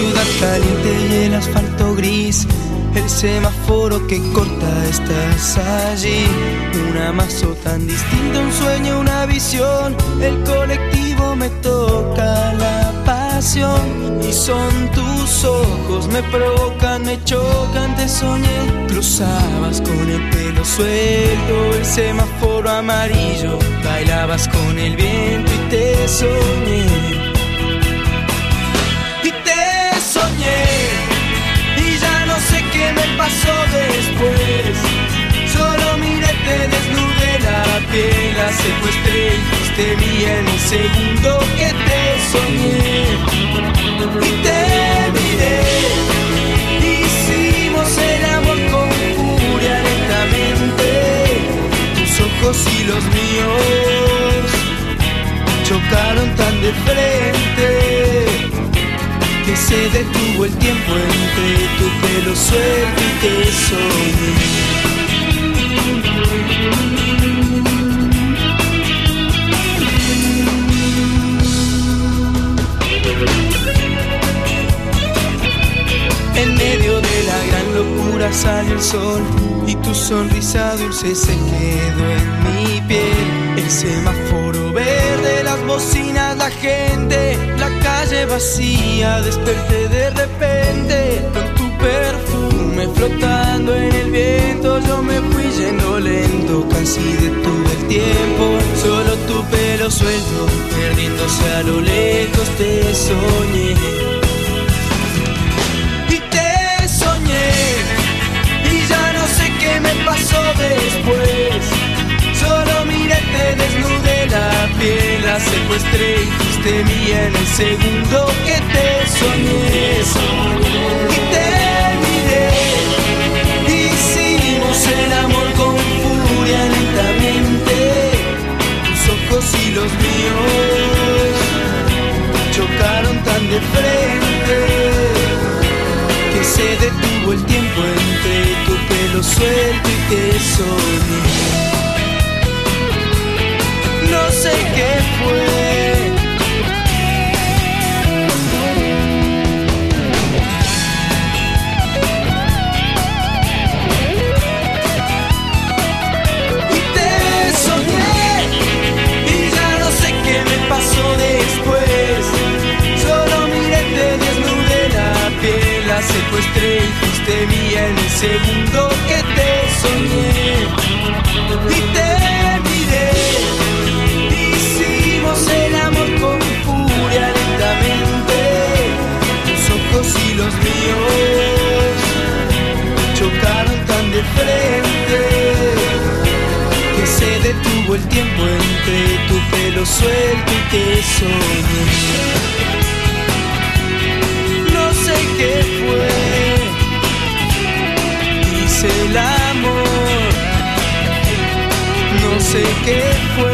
ciudad caliente y el asfalto gris. El semáforo que corta estás allí. Un amazo tan distinto, un sueño, una visión. El colectivo me toca la pasión. Y son tus ojos, me provocan, me chocan, te soñé. Cruzabas con el pelo suelto, el semáforo amarillo. Bailabas con el viento y te soñé. Fuiste mía en el segundo que te soñé. Y te miré. Hicimos el amor con furia lentamente. Tus ojos y los míos chocaron tan de frente que se detuvo el tiempo entre tu pelo suelto y te soñé. Locura sale el sol y tu sonrisa dulce se quedó en mi piel. El semáforo verde, las bocinas, la gente, la calle vacía. Desperté de repente con tu perfume flotando en el viento. Yo me fui yendo lento, casi detuve el tiempo. Solo tu pelo suelto, perdiéndose a lo lejos, te soñé. Secuestré fuiste mía en el segundo que te soñé. Y te miré, hicimos el amor con furia lentamente. Tus ojos y los míos chocaron tan de frente que se detuvo el tiempo entre tu pelo suelto y te soñé. No sé qué secuestré fuiste mía en el segundo que te soñé. Y te miré, hicimos el amor con furia lentamente. Tus ojos y los míos chocaron tan de frente que se detuvo el tiempo entre tu pelo suelto y te soñé. sé qué fue.